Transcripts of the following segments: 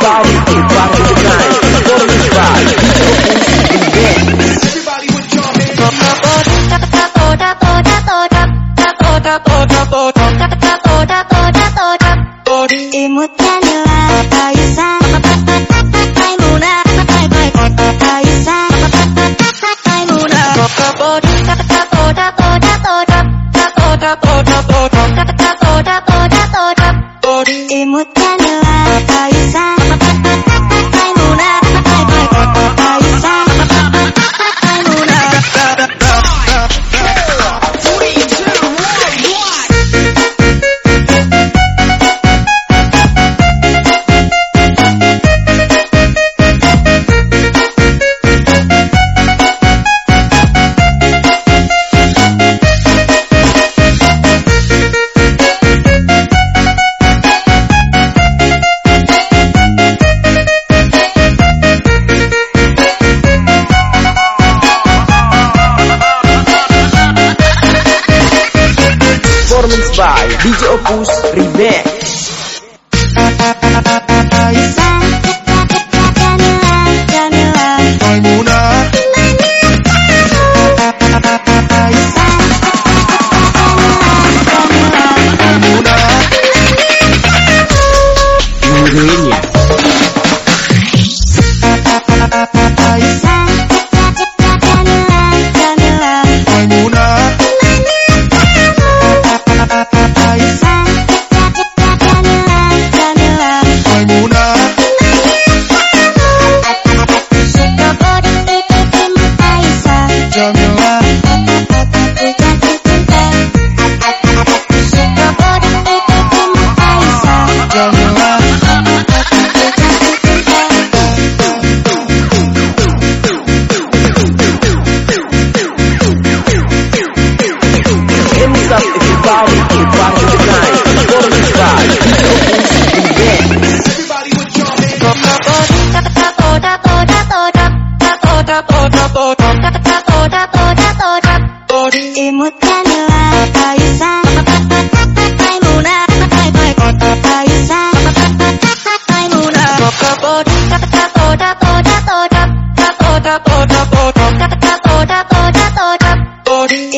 everybody, everybody by DJ Opus Remix. Jamila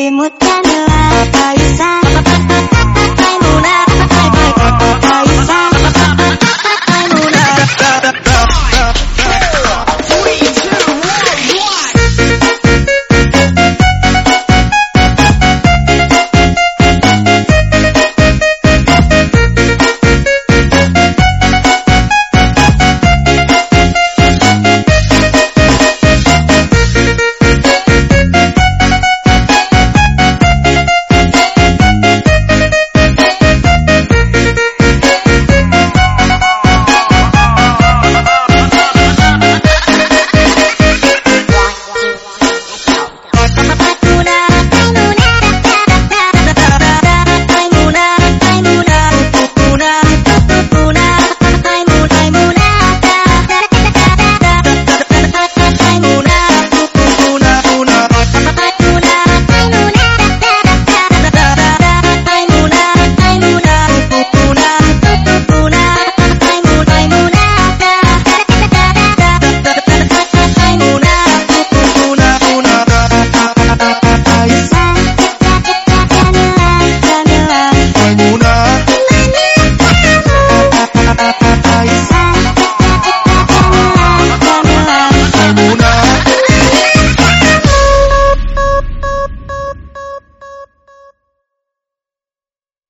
Imut kan lah kayu